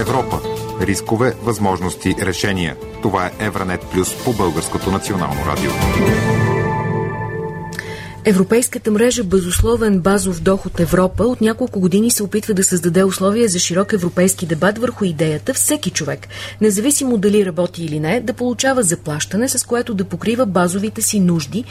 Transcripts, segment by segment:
Европа. Рискове, възможности, решения. Това е Евранет Плюс по Българското национално радио. Европейската мрежа Безусловен базов доход Европа от няколко години се опитва да създаде условия за широк европейски дебат върху идеята всеки човек, независимо дали работи или не, да получава заплащане, с което да покрива базовите си нужди,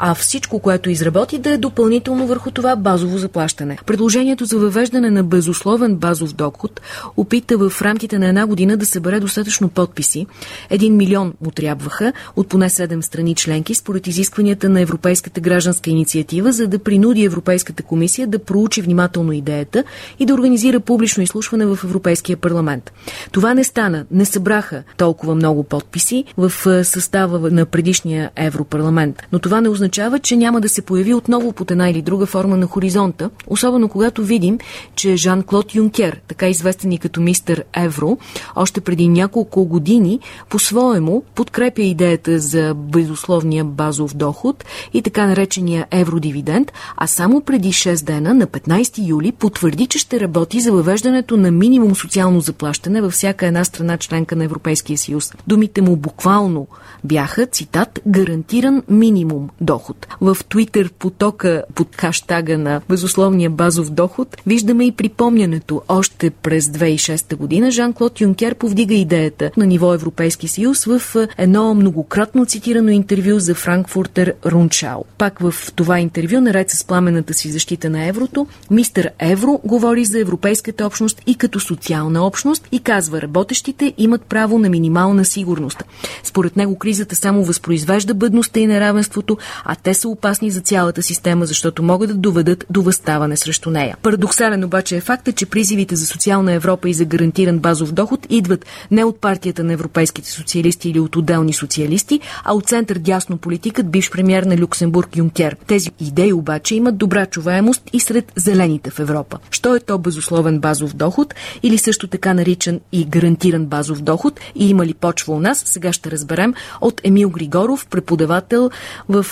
а всичко, което изработи, да е допълнително върху това базово заплащане. Предложението за въвеждане на безусловен базов доход опита в рамките на една година да събере достатъчно подписи. Един милион му трябваха от поне седем страни членки, според изискванията на Европейската гражданска инициатива, за да принуди Европейската комисия да проучи внимателно идеята и да организира публично изслушване в Европейския парламент. Това не стана. Не събраха толкова много подписи в състава на предишния Европарламент. Но това не означава означава, че няма да се появи отново под една или друга форма на хоризонта, особено когато видим, че Жан-Клод Юнкер, така известен и като мистер Евро, още преди няколко години по-своему подкрепя идеята за безусловния базов доход и така наречения евродивиденд, а само преди 6 дена, на 15 юли, потвърди, че ще работи за въвеждането на минимум социално заплащане във всяка една страна членка на Европейския съюз. Думите му буквално бяха, цитат, гарантиран минимум доход. В Твитър потока под хаштага на безусловния базов доход виждаме и припомнянето. Още през 2006 година Жан-Клод Юнкер повдига идеята на ниво Европейски съюз в едно многократно цитирано интервю за Франкфуртер Рунчао. Пак в това интервю, наред с пламената си защита на еврото, мистер Евро говори за Европейската общност и като социална общност и казва, работещите имат право на минимална сигурност. Според него кризата само възпроизвежда бъдността и неравенството, а те са опасни за цялата система, защото могат да доведат до възставане срещу нея. Парадоксален обаче е факта, че призивите за социална Европа и за гарантиран базов доход идват не от партията на европейските социалисти или от отделни социалисти, а от център дясно политикът, бивш премьер на Люксембург Юнкер. Тези идеи обаче имат добра чуваемост и сред зелените в Европа. Що е то безусловен базов доход или също така наричан и гарантиран базов доход и има ли почва у нас, сега ще разберем от Емил Григоров, преподавател в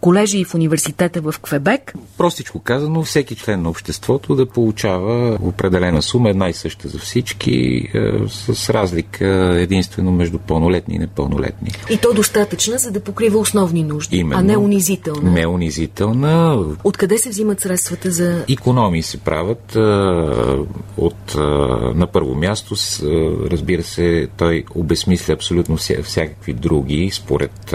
колежи и в университета в Квебек. Простичко казано, всеки член на обществото да получава определена сума, една и съща за всички, с разлика единствено между пълнолетни и непълнолетни. И то достатъчна, за да покрива основни нужди, Именно, а не унизителна. Не унизителна. Откъде се взимат средствата за... Економии се правят от, на първо място, разбира се, той обесмисля абсолютно всякакви други, според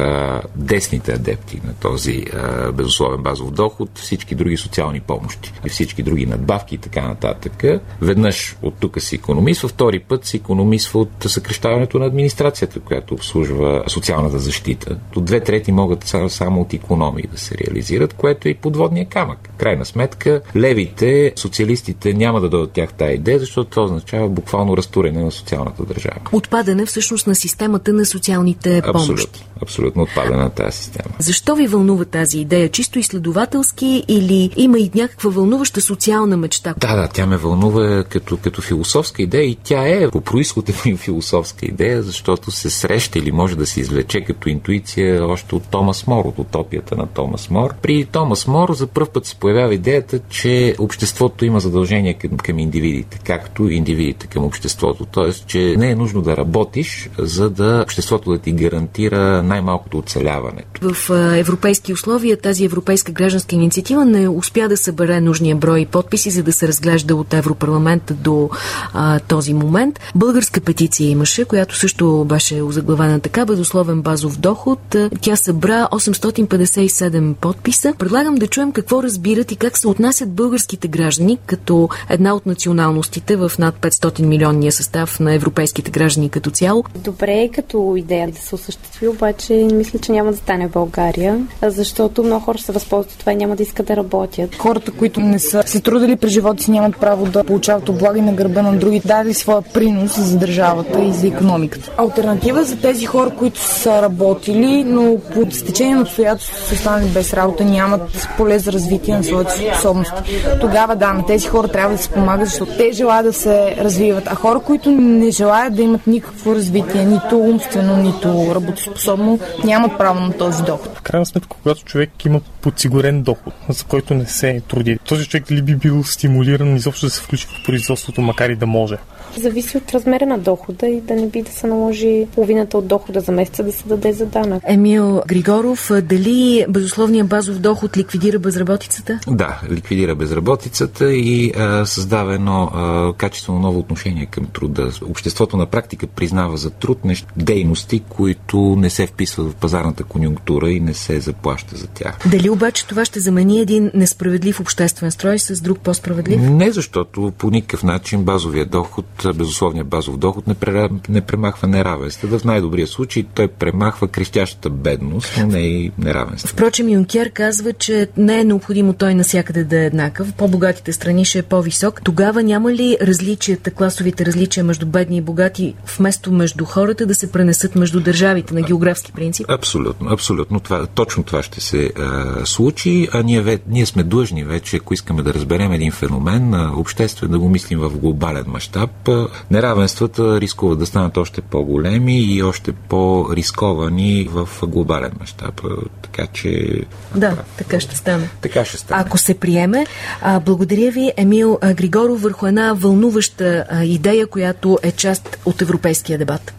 десните адепти на този а, безусловен базов доход, всички други социални помощи и всички други надбавки и така нататък. Веднъж от тук се економисва, втори път се економисва от съкрещаването на администрацията, която обслужва социалната защита. До две трети могат само от економии да се реализират, което е и подводния камък. Крайна сметка, левите, социалистите няма да дадат тях тази идея, защото това означава буквално разтурене на социалната държава. Отпадане всъщност на системата на социалните помощи. Абсолютно, абсолютно отпадане на тази система. Защо ви вълнува тази идея? Чисто изследователски или има и някаква вълнуваща социална мечта? Да, да, тя ме вълнува като, като философска идея и тя е по происход е философска идея, защото се среща или може да се извлече като интуиция още от Томас Мор, от утопията на Томас Мор. При Томас Мор за първ път се появява идеята, че обществото има задължение към, към индивидите, както индивидите към обществото. Тоест, че не е нужно да работиш, за да обществото да ти гарантира най-малкото оцеляването. В европейски условия тази европейска гражданска инициатива не успя да събере нужния брой подписи, за да се разглежда от Европарламента до а, този момент. Българска петиция имаше, която също беше озаглавена така, безусловен базов доход. Тя събра 857 подписа. Предлагам да чуем какво разбират и как се отнасят българските граждани като една от националностите в над 500 милионния състав на европейските граждани като цяло. Добре като идея да се осъществи, обаче мисля, че няма да стане в България, защото много хора се възползват от това и няма да искат да работят. Хората, които не са се трудили през живота си, нямат право да получават облаги на гърба на други, дали своя принос за държавата и за економиката. Альтернатива за тези хора, които са работили, но по стечение на обстоятелството са останали без работа, нямат поле за развитие на своите способности. Тогава да, на тези хора трябва да се помага, защото те желаят да се развиват. А хора, които не желаят да имат никакво развитие, нито умствено, нито работоспособно, нямат право на този доход. В крайна сметка, когато човек има подсигурен доход, за който не се труди, този човек ли би бил стимулиран изобщо да се включи в производството, макар и да може? Зависи от размера на дохода и да не би да се наложи половината от дохода за месеца да се даде за данък. Емил Григоров, дали безусловният базов доход ликвидира безработицата? Да, ликвидира безработицата и а, създава едно а, качествено ново отношение към труда. Обществото на практика признава за труд нещ, дейности, които не се вписват в пазарната конюнктура и не се заплаща за тях. Дали обаче това ще замени един несправедлив обществен строй с друг по-справедлив? Не, защото по никакъв начин базовия доход безусловния базов доход не, пре, не премахва неравенство. В най-добрия случай той премахва крещящата бедност, но не и неравенство. Впрочем, Юнкер казва, че не е необходимо той насякъде да е еднакъв. По-богатите страни ще е по-висок. Тогава няма ли различията, класовите различия между бедни и богати, вместо между хората да се пренесат между държавите на географски принцип? Абсолютно, абсолютно. Това, точно това ще се а, случи, а ние, ние сме длъжни вече, ако искаме да разберем един феномен, а, обществен да го мислим в глобален мащаб, неравенствата рискуват да станат още по-големи и още по-рисковани в глобален мащаб. Така че. Да, така ще стане. Така ще стане. Ако се приеме, а, благодаря ви, Емил Григоров, върху една вълнуваща а, идея, която е част от европейския дебат.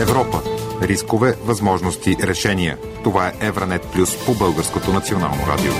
Европа. Рискове, възможности, решения. Това е Евранет Плюс по Българското национално радио.